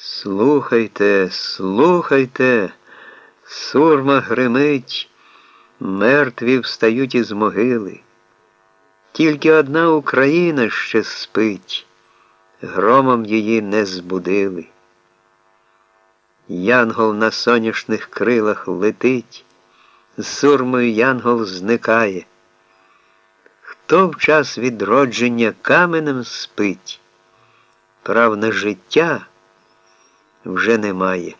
Слухайте, слухайте, сурма гримить, мертві встають із могили. Тільки одна Україна ще спить, громом її не збудили. Янгол на соняшних крилах летить, з сурмою янгол зникає. Хто в час відродження каменем спить, прав на життя вже немає.